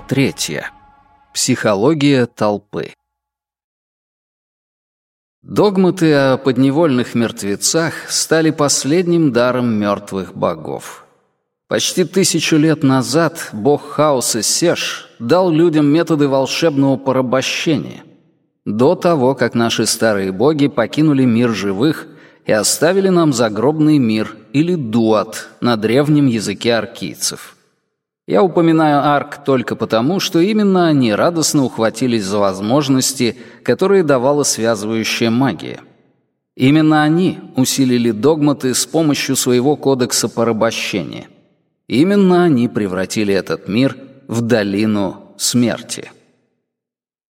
Третья. Психология толпы. Догматы о подневольных мертвецах стали последним даром мертвых богов. Почти тысячу лет назад бог хаоса Сеш дал людям методы волшебного порабощения, до того, как наши старые боги покинули мир живых и оставили нам загробный мир или дуат на древнем языке аркийцев. Я упоминаю арк только потому, что именно они радостно ухватились за возможности, которые давала связывающая магия. Именно они усилили догматы с помощью своего кодекса порабощения. Именно они превратили этот мир в долину смерти.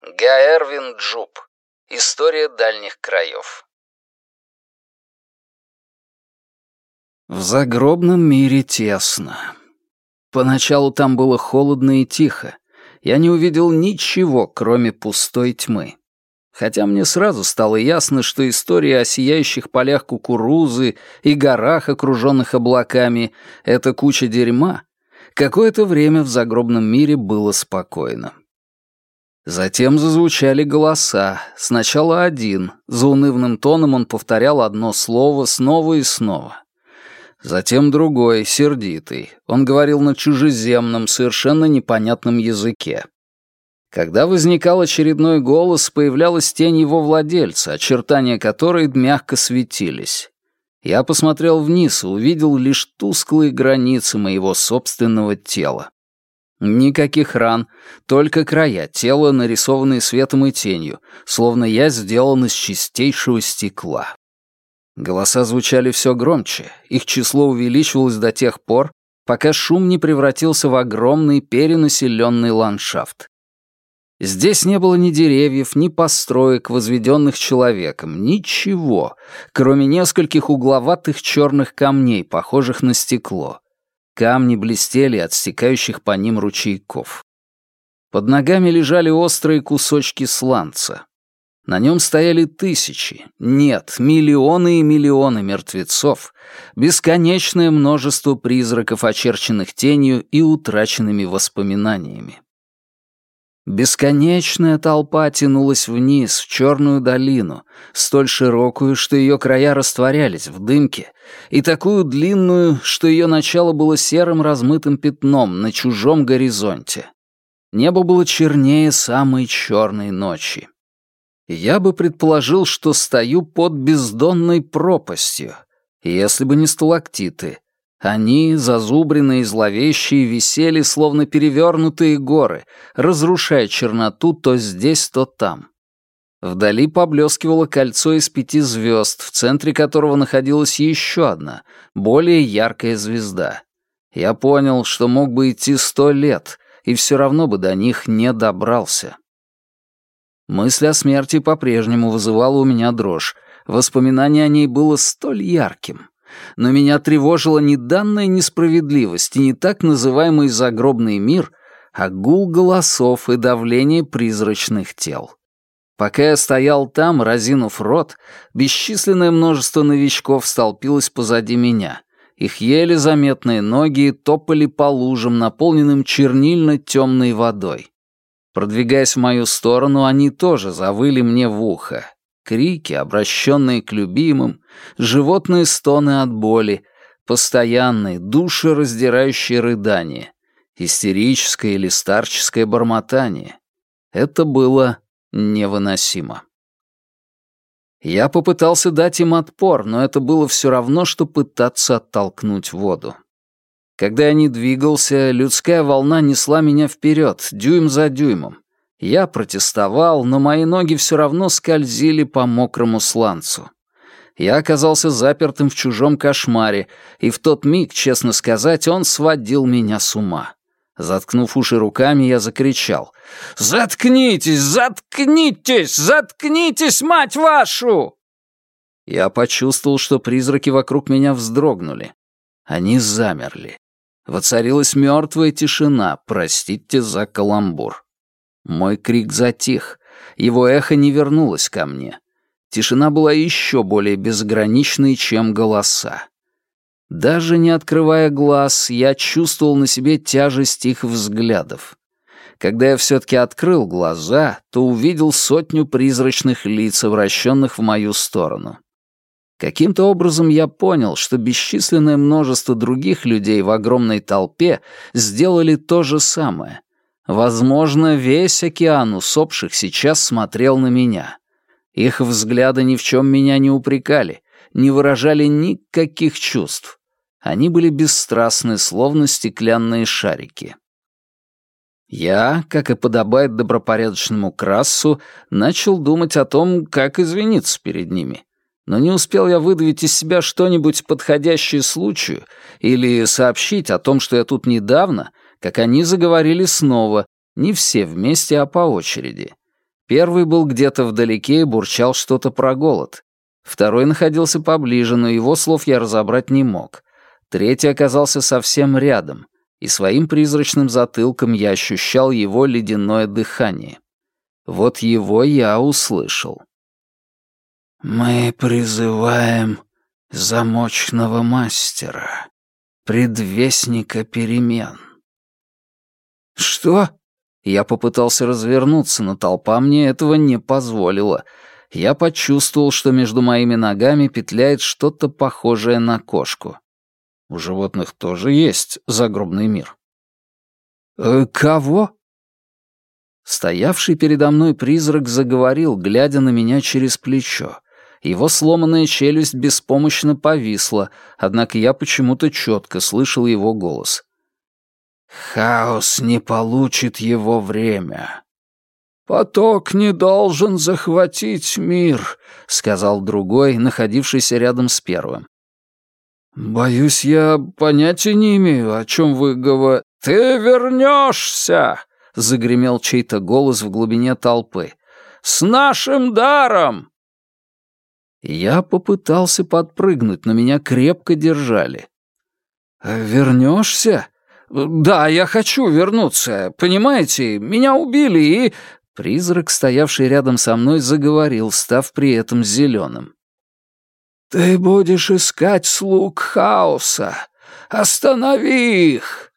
Гаэрвин Джуб. История дальних краев. В загробном мире тесно. Поначалу там было холодно и тихо. Я не увидел ничего, кроме пустой тьмы. Хотя мне сразу стало ясно, что история о сияющих полях кукурузы и горах, окруженных облаками, — это куча дерьма. Какое-то время в загробном мире было спокойно. Затем зазвучали голоса. Сначала один. За унывным тоном он повторял одно слово снова и снова. Затем другой, сердитый. Он говорил на чужеземном, совершенно непонятном языке. Когда возникал очередной голос, появлялась тень его владельца, очертания которой мягко светились. Я посмотрел вниз и увидел лишь тусклые границы моего собственного тела. Никаких ран, только края тела, нарисованные светом и тенью, словно я сделан из чистейшего стекла. Голоса звучали все громче, их число увеличивалось до тех пор, пока шум не превратился в огромный перенаселенный ландшафт. Здесь не было ни деревьев, ни построек, возведенных человеком, ничего, кроме нескольких угловатых черных камней, похожих на стекло. Камни блестели от стекающих по ним ручейков. Под ногами лежали острые кусочки сланца. На нем стояли тысячи, нет, миллионы и миллионы мертвецов, бесконечное множество призраков, очерченных тенью и утраченными воспоминаниями. Бесконечная толпа тянулась вниз, в черную долину, столь широкую, что ее края растворялись в дымке, и такую длинную, что ее начало было серым размытым пятном на чужом горизонте. Небо было чернее самой черной ночи я бы предположил, что стою под бездонной пропастью, если бы не сталактиты. Они, зазубренные и зловещие, висели, словно перевернутые горы, разрушая черноту то здесь, то там. Вдали поблескивало кольцо из пяти звезд, в центре которого находилась еще одна, более яркая звезда. Я понял, что мог бы идти сто лет, и все равно бы до них не добрался. Мысль о смерти по-прежнему вызывала у меня дрожь. Воспоминание о ней было столь ярким. Но меня тревожила не данная несправедливость и не так называемый загробный мир, а гул голосов и давление призрачных тел. Пока я стоял там, разинув рот, бесчисленное множество новичков столпилось позади меня. Их еле заметные ноги топали по лужам, наполненным чернильно-темной водой. Продвигаясь в мою сторону, они тоже завыли мне в ухо. Крики, обращенные к любимым, животные стоны от боли, постоянные, душераздирающие рыдания, истерическое или старческое бормотание. Это было невыносимо. Я попытался дать им отпор, но это было все равно, что пытаться оттолкнуть воду. Когда я не двигался, людская волна несла меня вперед, дюйм за дюймом. Я протестовал, но мои ноги все равно скользили по мокрому сланцу. Я оказался запертым в чужом кошмаре, и в тот миг, честно сказать, он сводил меня с ума. Заткнув уши руками, я закричал. «Заткнитесь! Заткнитесь! Заткнитесь, мать вашу!» Я почувствовал, что призраки вокруг меня вздрогнули. Они замерли. Воцарилась мертвая тишина, простите за каламбур. Мой крик затих, его эхо не вернулось ко мне. Тишина была еще более безграничной, чем голоса. Даже не открывая глаз, я чувствовал на себе тяжесть их взглядов. Когда я все-таки открыл глаза, то увидел сотню призрачных лиц, обращенных в мою сторону. Каким-то образом я понял, что бесчисленное множество других людей в огромной толпе сделали то же самое. Возможно, весь океан усопших сейчас смотрел на меня. Их взгляды ни в чем меня не упрекали, не выражали никаких чувств. Они были бесстрастны, словно стеклянные шарики. Я, как и подобает добропорядочному Красу, начал думать о том, как извиниться перед ними. Но не успел я выдавить из себя что-нибудь подходящее случаю или сообщить о том, что я тут недавно, как они заговорили снова, не все вместе, а по очереди. Первый был где-то вдалеке и бурчал что-то про голод. Второй находился поближе, но его слов я разобрать не мог. Третий оказался совсем рядом, и своим призрачным затылком я ощущал его ледяное дыхание. Вот его я услышал. «Мы призываем замочного мастера, предвестника перемен». «Что?» Я попытался развернуться, но толпа мне этого не позволила. Я почувствовал, что между моими ногами петляет что-то похожее на кошку. У животных тоже есть загробный мир. «Э, «Кого?» Стоявший передо мной призрак заговорил, глядя на меня через плечо. Его сломанная челюсть беспомощно повисла, однако я почему-то четко слышал его голос. Хаос не получит его время. «Поток не должен захватить мир», — сказал другой, находившийся рядом с первым. «Боюсь, я понятия не имею, о чем вы говорите». «Ты вернешься!» — загремел чей-то голос в глубине толпы. «С нашим даром!» Я попытался подпрыгнуть, но меня крепко держали. «Вернешься?» «Да, я хочу вернуться. Понимаете, меня убили и...» Призрак, стоявший рядом со мной, заговорил, став при этом зеленым. «Ты будешь искать слуг хаоса. Останови их!»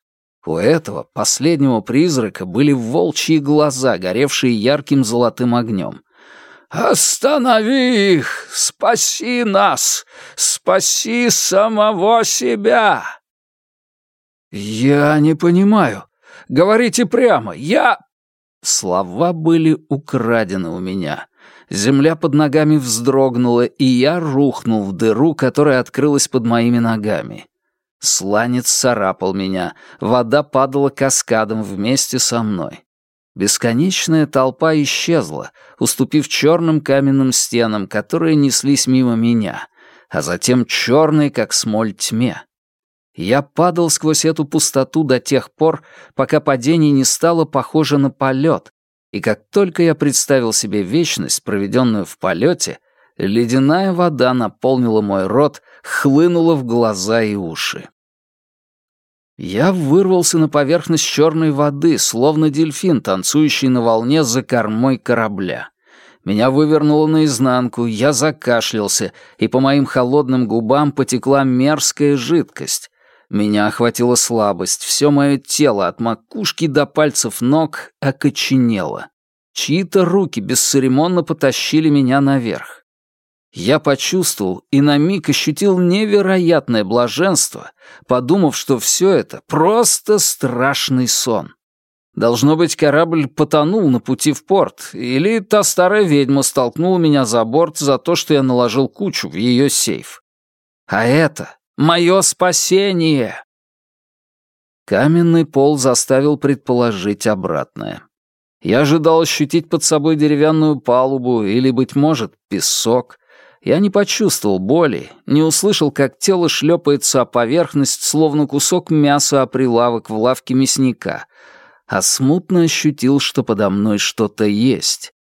У этого последнего призрака были волчьи глаза, горевшие ярким золотым огнем. «Останови их! Спаси нас! Спаси самого себя!» «Я не понимаю. Говорите прямо. Я...» Слова были украдены у меня. Земля под ногами вздрогнула, и я рухнул в дыру, которая открылась под моими ногами. Сланец царапал меня, вода падала каскадом вместе со мной. Бесконечная толпа исчезла, уступив черным каменным стенам, которые неслись мимо меня, а затем черной, как смоль, тьме. Я падал сквозь эту пустоту до тех пор, пока падение не стало похоже на полет, и как только я представил себе вечность, проведенную в полете, ледяная вода наполнила мой рот, хлынула в глаза и уши. Я вырвался на поверхность черной воды, словно дельфин, танцующий на волне за кормой корабля. Меня вывернуло наизнанку, я закашлялся, и по моим холодным губам потекла мерзкая жидкость, меня охватила слабость, все мое тело от макушки до пальцев ног окоченело. Чьи-то руки бесцеремонно потащили меня наверх. Я почувствовал и на миг ощутил невероятное блаженство, подумав, что все это просто страшный сон. Должно быть, корабль потонул на пути в порт, или та старая ведьма столкнула меня за борт за то, что я наложил кучу в ее сейф. А это Мое спасение!» Каменный пол заставил предположить обратное. Я ожидал ощутить под собой деревянную палубу или, быть может, песок. Я не почувствовал боли, не услышал, как тело шлепается о поверхность, словно кусок мяса о прилавок в лавке мясника, а смутно ощутил, что подо мной что-то есть.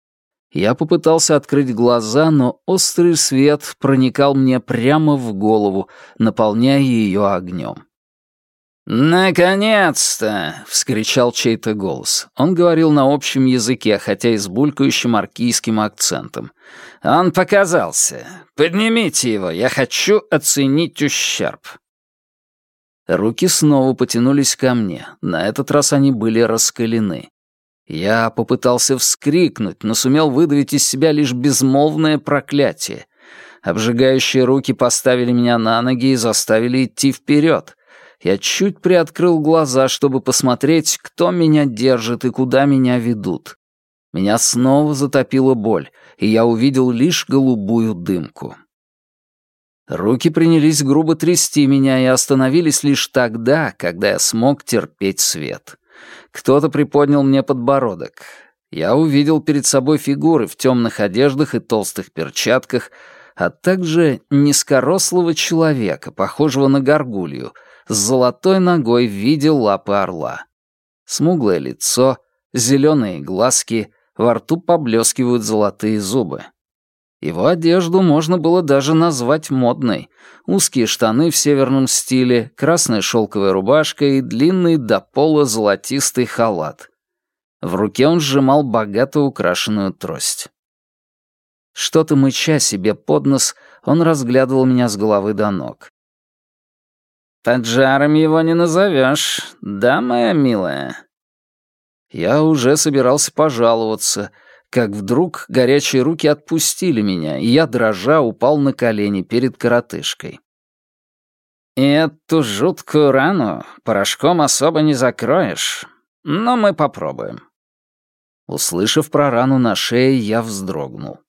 Я попытался открыть глаза, но острый свет проникал мне прямо в голову, наполняя ее огнем. «Наконец-то!» — вскричал чей-то голос. Он говорил на общем языке, хотя и с булькающим аркийским акцентом. «Он показался. Поднимите его, я хочу оценить ущерб». Руки снова потянулись ко мне. На этот раз они были раскалены. Я попытался вскрикнуть, но сумел выдавить из себя лишь безмолвное проклятие. Обжигающие руки поставили меня на ноги и заставили идти вперед. Я чуть приоткрыл глаза, чтобы посмотреть, кто меня держит и куда меня ведут. Меня снова затопила боль, и я увидел лишь голубую дымку. Руки принялись грубо трясти меня и остановились лишь тогда, когда я смог терпеть свет. Кто-то приподнял мне подбородок. Я увидел перед собой фигуры в темных одеждах и толстых перчатках, а также низкорослого человека, похожего на горгулью, с золотой ногой в виде лапы орла. Смуглое лицо, зеленые глазки, во рту поблескивают золотые зубы. Его одежду можно было даже назвать модной. Узкие штаны в северном стиле, красная шелковая рубашка и длинный до пола золотистый халат. В руке он сжимал богато украшенную трость. Что-то мыча себе под нос, он разглядывал меня с головы до ног. «Таджаром его не назовешь, да, моя милая?» Я уже собирался пожаловаться — как вдруг горячие руки отпустили меня, и я, дрожа, упал на колени перед коротышкой. «Эту жуткую рану порошком особо не закроешь, но мы попробуем». Услышав про рану на шее, я вздрогнул.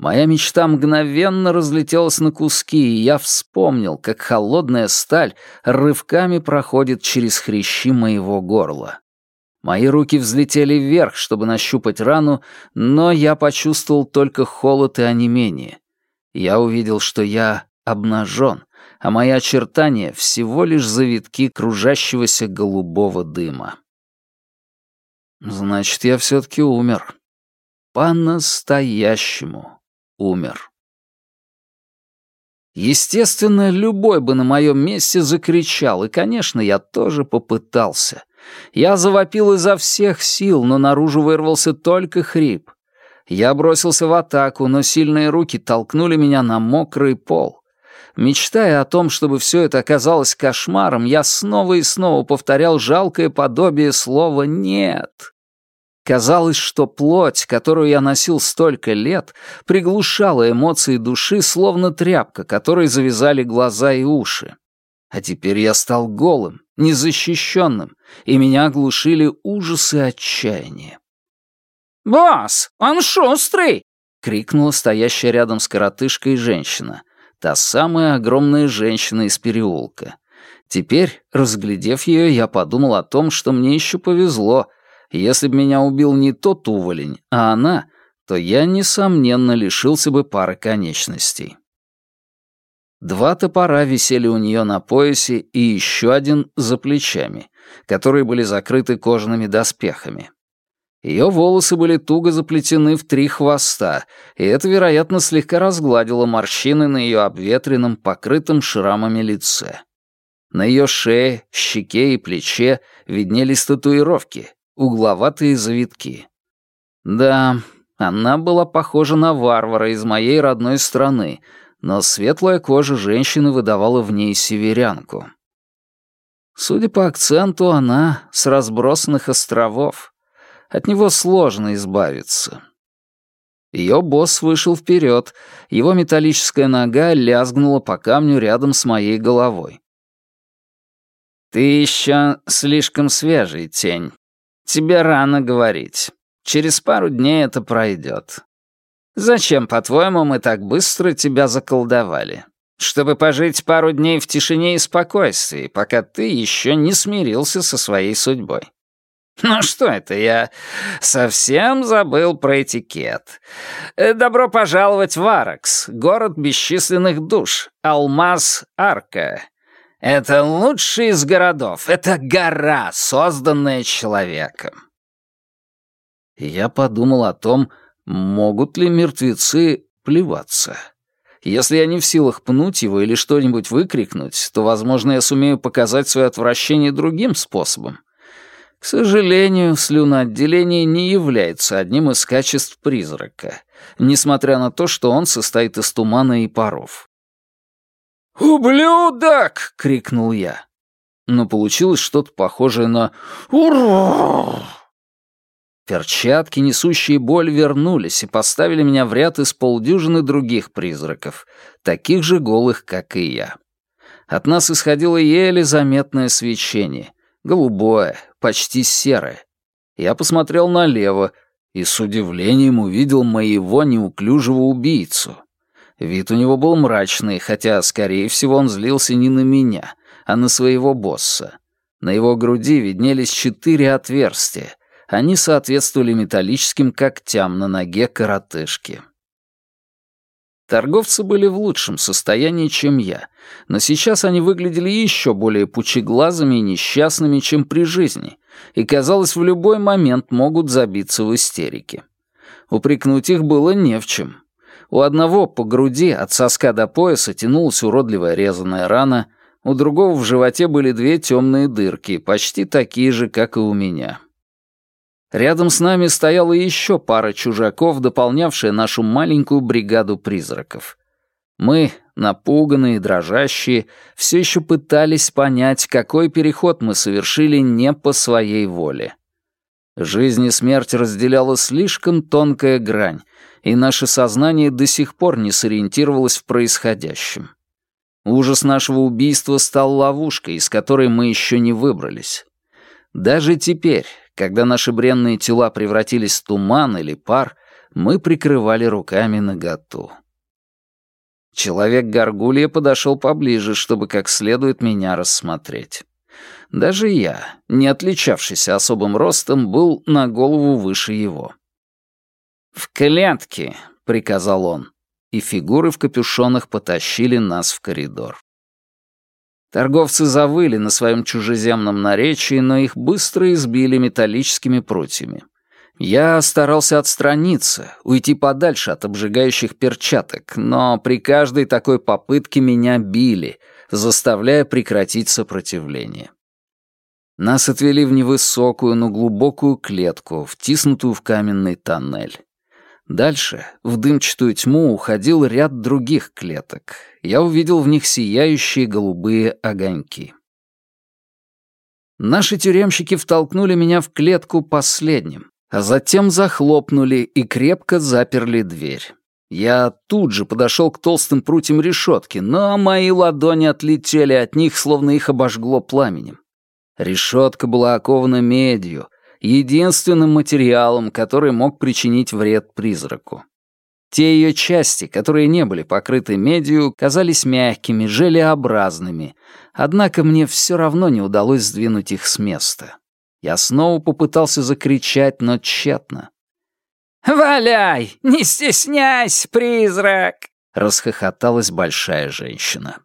Моя мечта мгновенно разлетелась на куски, и я вспомнил, как холодная сталь рывками проходит через хрящи моего горла. Мои руки взлетели вверх, чтобы нащупать рану, но я почувствовал только холод и онемение. Я увидел, что я обнажен, а мои очертания — всего лишь завитки кружащегося голубого дыма. Значит, я все-таки умер. По-настоящему умер. Естественно, любой бы на моем месте закричал, и, конечно, я тоже попытался. Я завопил изо всех сил, но наружу вырвался только хрип. Я бросился в атаку, но сильные руки толкнули меня на мокрый пол. Мечтая о том, чтобы все это оказалось кошмаром, я снова и снова повторял жалкое подобие слова «нет». Казалось, что плоть, которую я носил столько лет, приглушала эмоции души, словно тряпка, которой завязали глаза и уши. А теперь я стал голым, незащищенным, и меня оглушили ужасы отчаяния. «Босс, он шустрый!» — крикнула стоящая рядом с коротышкой женщина. Та самая огромная женщина из переулка. Теперь, разглядев ее, я подумал о том, что мне еще повезло. Если бы меня убил не тот уволень, а она, то я, несомненно, лишился бы пары конечностей. Два топора висели у нее на поясе и еще один за плечами, которые были закрыты кожаными доспехами. Ее волосы были туго заплетены в три хвоста, и это, вероятно, слегка разгладило морщины на ее обветренном, покрытом шрамами лице. На ее шее, щеке и плече виднелись татуировки, угловатые завитки. Да, она была похожа на варвара из моей родной страны, но светлая кожа женщины выдавала в ней северянку. Судя по акценту, она с разбросанных островов. От него сложно избавиться. Ее босс вышел вперед, его металлическая нога лязгнула по камню рядом с моей головой. «Ты еще слишком свежий, тень. Тебе рано говорить. Через пару дней это пройдет. Зачем, по-твоему, мы так быстро тебя заколдовали? Чтобы пожить пару дней в тишине и спокойствии, пока ты еще не смирился со своей судьбой. Ну что это, я совсем забыл про этикет. Э, добро пожаловать в Аракс, город бесчисленных душ, Алмаз-Арка. Это лучший из городов, это гора, созданная человеком. Я подумал о том, Могут ли мертвецы плеваться? Если я не в силах пнуть его или что-нибудь выкрикнуть, то, возможно, я сумею показать свое отвращение другим способом. К сожалению, слюноотделение не является одним из качеств призрака, несмотря на то, что он состоит из тумана и паров. «Ублюдок!» — крикнул я. Но получилось что-то похожее на «Ура!» Перчатки, несущие боль, вернулись и поставили меня в ряд из полдюжины других призраков, таких же голых, как и я. От нас исходило еле заметное свечение, голубое, почти серое. Я посмотрел налево и с удивлением увидел моего неуклюжего убийцу. Вид у него был мрачный, хотя, скорее всего, он злился не на меня, а на своего босса. На его груди виднелись четыре отверстия, они соответствовали металлическим когтям на ноге коротышки. Торговцы были в лучшем состоянии, чем я, но сейчас они выглядели еще более пучеглазыми и несчастными, чем при жизни, и, казалось, в любой момент могут забиться в истерике. Упрекнуть их было не в чем. У одного по груди от соска до пояса тянулась уродливая резаная рана, у другого в животе были две темные дырки, почти такие же, как и у меня. Рядом с нами стояла еще пара чужаков, дополнявшая нашу маленькую бригаду призраков. Мы, напуганные, дрожащие, все еще пытались понять, какой переход мы совершили не по своей воле. Жизнь и смерть разделяла слишком тонкая грань, и наше сознание до сих пор не сориентировалось в происходящем. Ужас нашего убийства стал ловушкой, из которой мы еще не выбрались. Даже теперь, когда наши бренные тела превратились в туман или пар, мы прикрывали руками наготу. Человек-горгулья подошел поближе, чтобы как следует меня рассмотреть. Даже я, не отличавшийся особым ростом, был на голову выше его. «В клетке», — приказал он, и фигуры в капюшонах потащили нас в коридор. Торговцы завыли на своем чужеземном наречии, но их быстро избили металлическими прутьями. Я старался отстраниться, уйти подальше от обжигающих перчаток, но при каждой такой попытке меня били, заставляя прекратить сопротивление. Нас отвели в невысокую, но глубокую клетку, втиснутую в каменный тоннель. Дальше, в дымчатую тьму, уходил ряд других клеток. Я увидел в них сияющие голубые огоньки. Наши тюремщики втолкнули меня в клетку последним, а затем захлопнули и крепко заперли дверь. Я тут же подошел к толстым прутьям решетки, но мои ладони отлетели от них, словно их обожгло пламенем. Решетка была окована медью — единственным материалом, который мог причинить вред призраку. Те ее части, которые не были покрыты медью, казались мягкими, желеобразными, однако мне все равно не удалось сдвинуть их с места. Я снова попытался закричать, но тщетно. «Валяй! Не стесняйся, призрак!» — расхохоталась большая женщина.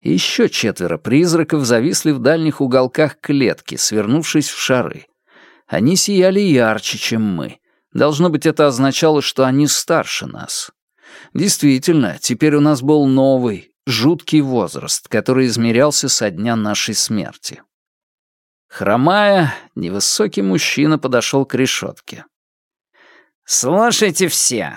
Еще четверо призраков зависли в дальних уголках клетки, свернувшись в шары. Они сияли ярче, чем мы. Должно быть, это означало, что они старше нас. Действительно, теперь у нас был новый, жуткий возраст, который измерялся со дня нашей смерти. Хромая, невысокий мужчина подошел к решетке. «Слушайте все.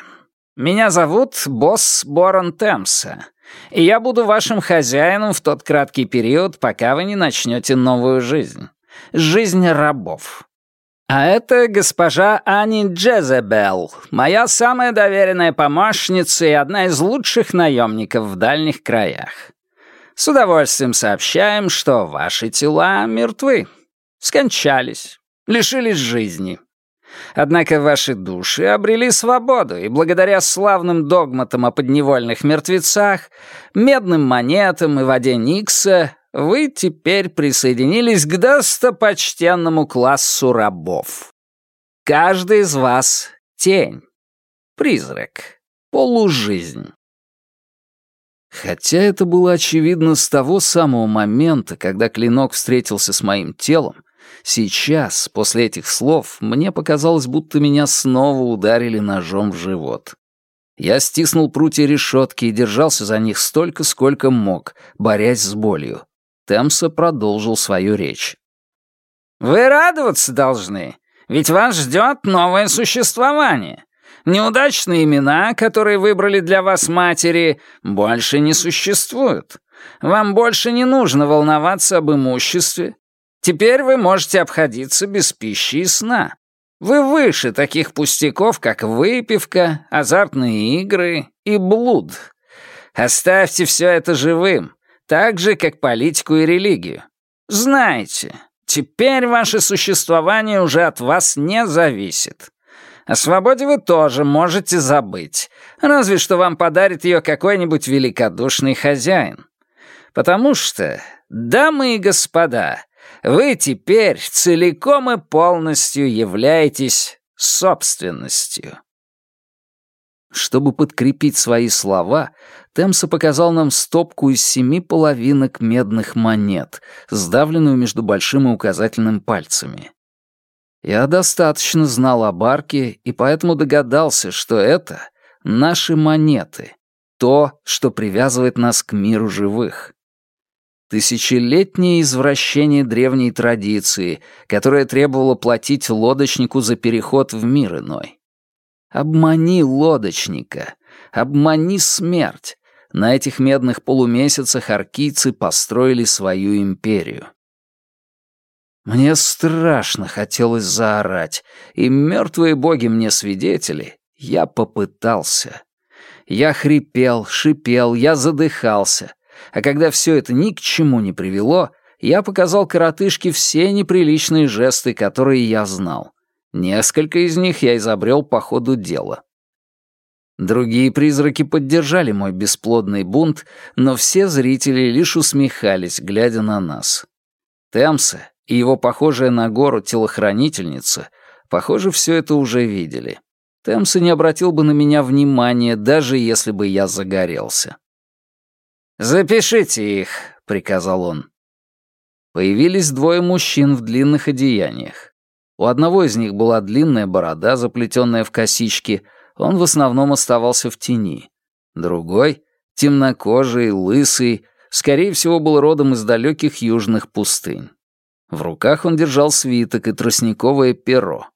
Меня зовут босс Борон Темса, и я буду вашим хозяином в тот краткий период, пока вы не начнете новую жизнь. Жизнь рабов. А это госпожа Ани Джезебел, моя самая доверенная помощница и одна из лучших наемников в дальних краях. С удовольствием сообщаем, что ваши тела мертвы, скончались, лишились жизни. Однако ваши души обрели свободу, и благодаря славным догматам о подневольных мертвецах, медным монетам и воде Никса вы теперь присоединились к достопочтенному классу рабов. Каждый из вас — тень, призрак, полужизнь. Хотя это было очевидно с того самого момента, когда клинок встретился с моим телом, сейчас, после этих слов, мне показалось, будто меня снова ударили ножом в живот. Я стиснул прутья решетки и держался за них столько, сколько мог, борясь с болью. Темса продолжил свою речь. «Вы радоваться должны, ведь вас ждет новое существование. Неудачные имена, которые выбрали для вас матери, больше не существуют. Вам больше не нужно волноваться об имуществе. Теперь вы можете обходиться без пищи и сна. Вы выше таких пустяков, как выпивка, азартные игры и блуд. Оставьте все это живым, так же, как политику и религию. Знаете, теперь ваше существование уже от вас не зависит. О свободе вы тоже можете забыть, разве что вам подарит ее какой-нибудь великодушный хозяин. Потому что, дамы и господа, вы теперь целиком и полностью являетесь собственностью. Чтобы подкрепить свои слова, Темса показал нам стопку из семи половинок медных монет, сдавленную между большим и указательным пальцами. Я достаточно знал о Барке и поэтому догадался, что это наши монеты, то, что привязывает нас к миру живых. Тысячелетнее извращение древней традиции, которое требовало платить лодочнику за переход в мир иной. Обмани лодочника, обмани смерть. На этих медных полумесяцах аркийцы построили свою империю. Мне страшно хотелось заорать, и мертвые боги мне свидетели, я попытался. Я хрипел, шипел, я задыхался. А когда все это ни к чему не привело, я показал коротышке все неприличные жесты, которые я знал. Несколько из них я изобрел по ходу дела. Другие призраки поддержали мой бесплодный бунт, но все зрители лишь усмехались, глядя на нас. Темса и его похожая на гору телохранительница, похоже, все это уже видели. Темса не обратил бы на меня внимания, даже если бы я загорелся. «Запишите их», — приказал он. Появились двое мужчин в длинных одеяниях. У одного из них была длинная борода, заплетенная в косички, он в основном оставался в тени. Другой, темнокожий, лысый, скорее всего, был родом из далеких южных пустынь. В руках он держал свиток и тростниковое перо.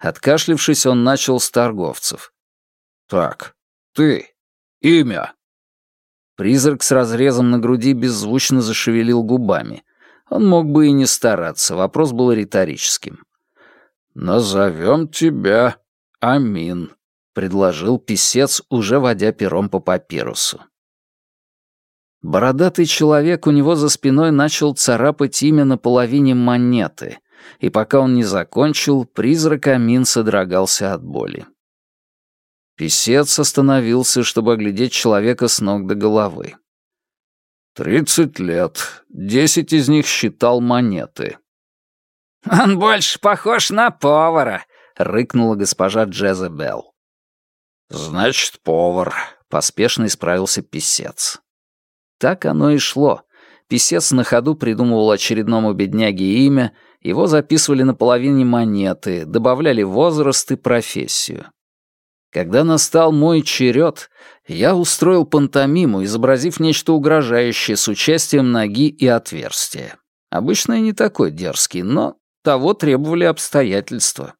Откашлившись, он начал с торговцев. «Так, ты, имя?» Призрак с разрезом на груди беззвучно зашевелил губами. Он мог бы и не стараться, вопрос был риторическим. «Назовем тебя Амин», — предложил писец, уже водя пером по папирусу. Бородатый человек у него за спиной начал царапать имя на половине монеты, и пока он не закончил, призрак Амин содрогался от боли. Песец остановился, чтобы оглядеть человека с ног до головы. «Тридцать лет. Десять из них считал монеты». «Он больше похож на повара», — рыкнула госпожа Джезебел. «Значит, повар», — поспешно исправился писец. Так оно и шло. Писец на ходу придумывал очередному бедняге имя, его записывали на половине монеты, добавляли возраст и профессию. Когда настал мой черед, я устроил пантомиму, изобразив нечто угрожающее с участием ноги и отверстия. Обычно я не такой дерзкий, но того требовали обстоятельства.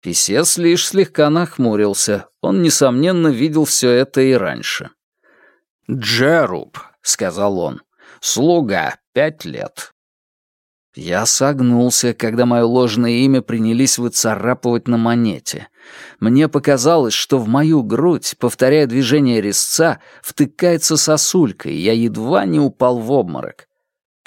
Писец лишь слегка нахмурился, он, несомненно, видел все это и раньше. «Джеруб», — сказал он, — «слуга, пять лет». Я согнулся, когда мое ложное имя принялись выцарапывать на монете. Мне показалось, что в мою грудь, повторяя движение резца, втыкается сосулька, и я едва не упал в обморок.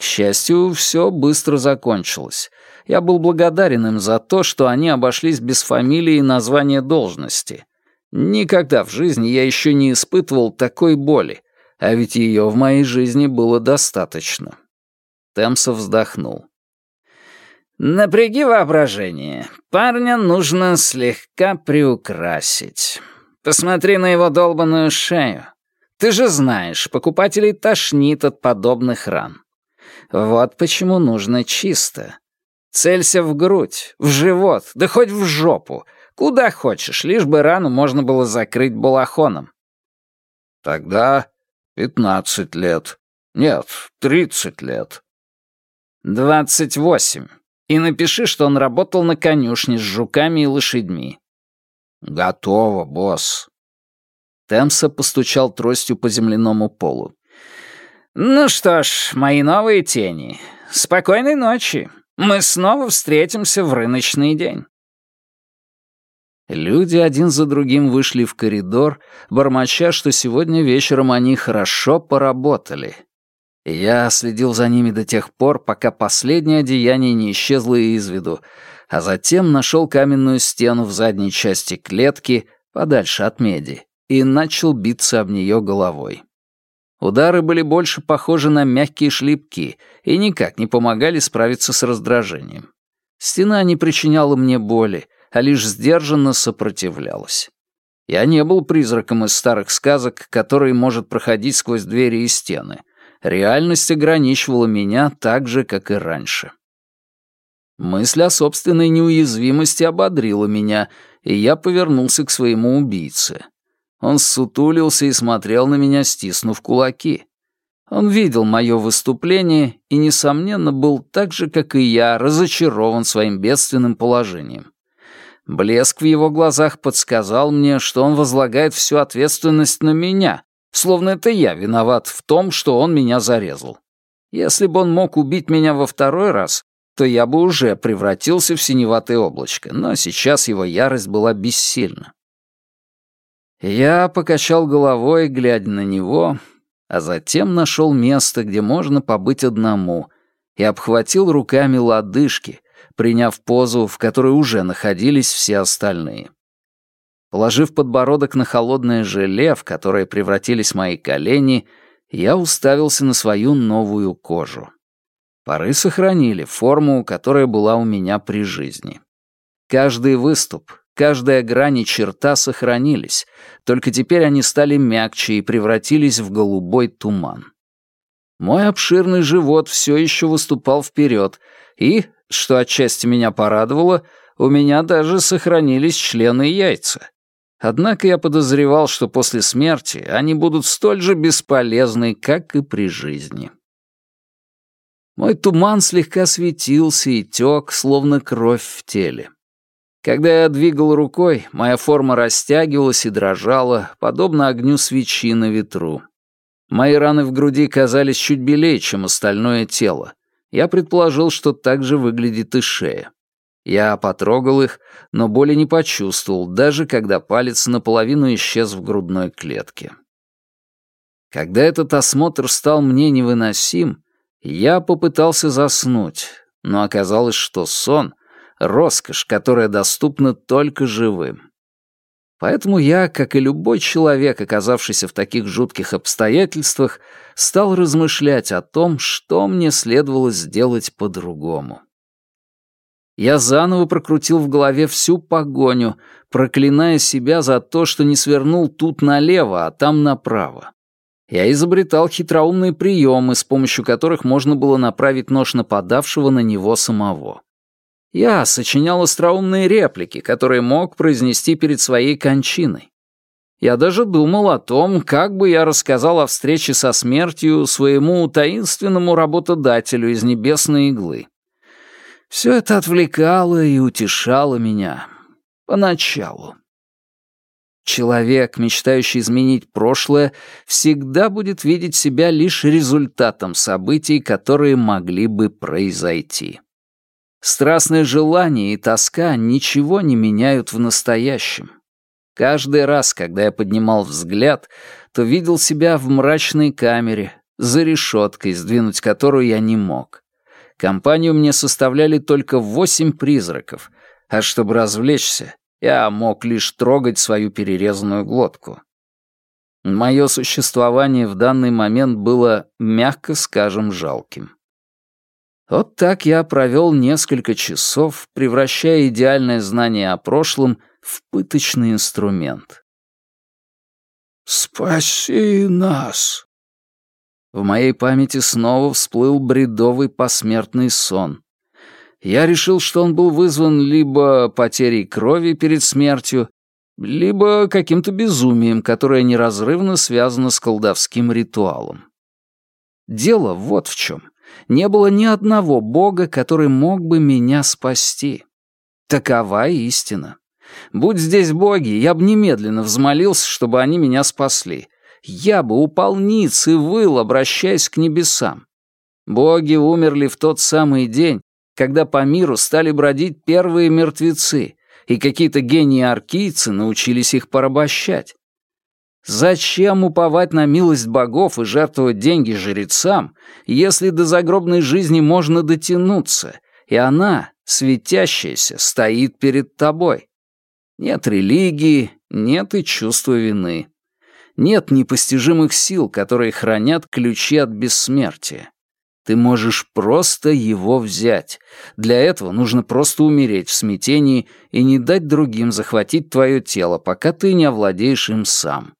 К счастью, все быстро закончилось. Я был благодарен им за то, что они обошлись без фамилии и названия должности. Никогда в жизни я еще не испытывал такой боли, а ведь ее в моей жизни было достаточно. Темсов вздохнул. «Напряги воображение. Парня нужно слегка приукрасить. Посмотри на его долбанную шею. Ты же знаешь, покупателей тошнит от подобных ран. Вот почему нужно чисто. Целься в грудь, в живот, да хоть в жопу. Куда хочешь, лишь бы рану можно было закрыть балахоном. Тогда «Пятнадцать лет. Нет, тридцать лет». «Двадцать восемь. И напиши, что он работал на конюшне с жуками и лошадьми». «Готово, босс». Темса постучал тростью по земляному полу. «Ну что ж, мои новые тени. Спокойной ночи. Мы снова встретимся в рыночный день». Люди один за другим вышли в коридор, бормоча, что сегодня вечером они хорошо поработали. Я следил за ними до тех пор, пока последнее одеяние не исчезло из виду, а затем нашел каменную стену в задней части клетки, подальше от меди, и начал биться об нее головой. Удары были больше похожи на мягкие шлепки и никак не помогали справиться с раздражением. Стена не причиняла мне боли, а лишь сдержанно сопротивлялась. Я не был призраком из старых сказок, который может проходить сквозь двери и стены. Реальность ограничивала меня так же, как и раньше. Мысль о собственной неуязвимости ободрила меня, и я повернулся к своему убийце. Он сутулился и смотрел на меня, стиснув кулаки. Он видел мое выступление и, несомненно, был так же, как и я, разочарован своим бедственным положением. Блеск в его глазах подсказал мне, что он возлагает всю ответственность на меня, словно это я виноват в том, что он меня зарезал. Если бы он мог убить меня во второй раз, то я бы уже превратился в синеватое облачко, но сейчас его ярость была бессильна. Я покачал головой, глядя на него, а затем нашел место, где можно побыть одному, и обхватил руками лодыжки, приняв позу, в которой уже находились все остальные. Положив подбородок на холодное желе, в которое превратились мои колени, я уставился на свою новую кожу. Пары сохранили форму, которая была у меня при жизни. Каждый выступ, Каждая грань и черта сохранились, только теперь они стали мягче и превратились в голубой туман. Мой обширный живот все еще выступал вперед, и, что отчасти меня порадовало, у меня даже сохранились члены и яйца. Однако я подозревал, что после смерти они будут столь же бесполезны, как и при жизни. Мой туман слегка светился и тек, словно кровь в теле. Когда я двигал рукой, моя форма растягивалась и дрожала, подобно огню свечи на ветру. Мои раны в груди казались чуть белее, чем остальное тело. Я предположил, что так же выглядит и шея. Я потрогал их, но боли не почувствовал, даже когда палец наполовину исчез в грудной клетке. Когда этот осмотр стал мне невыносим, я попытался заснуть, но оказалось, что сон роскошь, которая доступна только живым. Поэтому я, как и любой человек, оказавшийся в таких жутких обстоятельствах, стал размышлять о том, что мне следовало сделать по-другому. Я заново прокрутил в голове всю погоню, проклиная себя за то, что не свернул тут налево, а там направо. Я изобретал хитроумные приемы, с помощью которых можно было направить нож нападавшего на него самого. Я сочинял остроумные реплики, которые мог произнести перед своей кончиной. Я даже думал о том, как бы я рассказал о встрече со смертью своему таинственному работодателю из небесной иглы. Все это отвлекало и утешало меня. Поначалу. Человек, мечтающий изменить прошлое, всегда будет видеть себя лишь результатом событий, которые могли бы произойти. Страстное желание и тоска ничего не меняют в настоящем. Каждый раз, когда я поднимал взгляд, то видел себя в мрачной камере, за решеткой, сдвинуть которую я не мог. Компанию мне составляли только восемь призраков, а чтобы развлечься, я мог лишь трогать свою перерезанную глотку. Мое существование в данный момент было, мягко скажем, жалким. Вот так я провел несколько часов, превращая идеальное знание о прошлом в пыточный инструмент. «Спаси нас!» В моей памяти снова всплыл бредовый посмертный сон. Я решил, что он был вызван либо потерей крови перед смертью, либо каким-то безумием, которое неразрывно связано с колдовским ритуалом. Дело вот в чем не было ни одного бога, который мог бы меня спасти. Такова истина. Будь здесь боги, я бы немедленно взмолился, чтобы они меня спасли. Я бы упал ниц и выл, обращаясь к небесам. Боги умерли в тот самый день, когда по миру стали бродить первые мертвецы, и какие-то гении-аркийцы научились их порабощать. Зачем уповать на милость богов и жертвовать деньги жрецам, если до загробной жизни можно дотянуться, и она, светящаяся, стоит перед тобой? Нет религии, нет и чувства вины. Нет непостижимых сил, которые хранят ключи от бессмертия. Ты можешь просто его взять. Для этого нужно просто умереть в смятении и не дать другим захватить твое тело, пока ты не овладеешь им сам.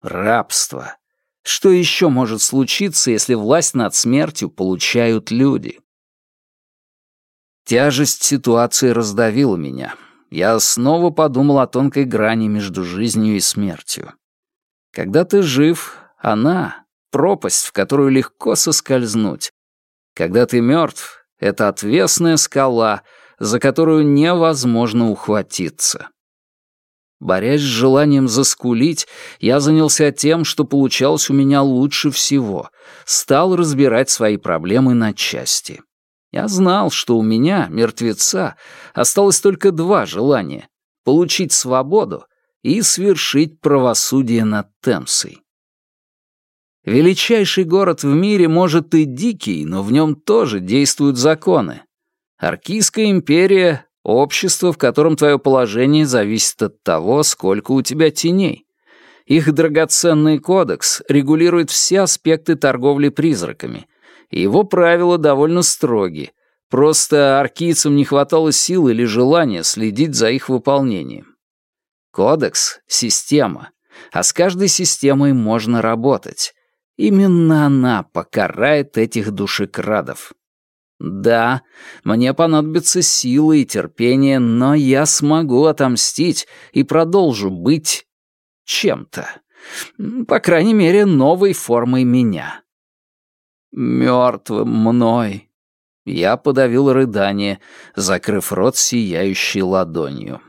Рабство. Что еще может случиться, если власть над смертью получают люди? Тяжесть ситуации раздавила меня. Я снова подумал о тонкой грани между жизнью и смертью. Когда ты жив, она — пропасть, в которую легко соскользнуть. Когда ты мертв, это отвесная скала, за которую невозможно ухватиться. Борясь с желанием заскулить, я занялся тем, что получалось у меня лучше всего. Стал разбирать свои проблемы на части. Я знал, что у меня, мертвеца, осталось только два желания — получить свободу и свершить правосудие над Темсой. Величайший город в мире, может, и дикий, но в нем тоже действуют законы. Аркийская империя Общество, в котором твое положение зависит от того, сколько у тебя теней. Их драгоценный кодекс регулирует все аспекты торговли призраками. Его правила довольно строги. Просто аркийцам не хватало сил или желания следить за их выполнением. Кодекс — система, а с каждой системой можно работать. Именно она покарает этих душекрадов. Да, мне понадобятся силы и терпение, но я смогу отомстить и продолжу быть чем-то. По крайней мере, новой формой меня. Мертвым мной. Я подавил рыдание, закрыв рот сияющей ладонью.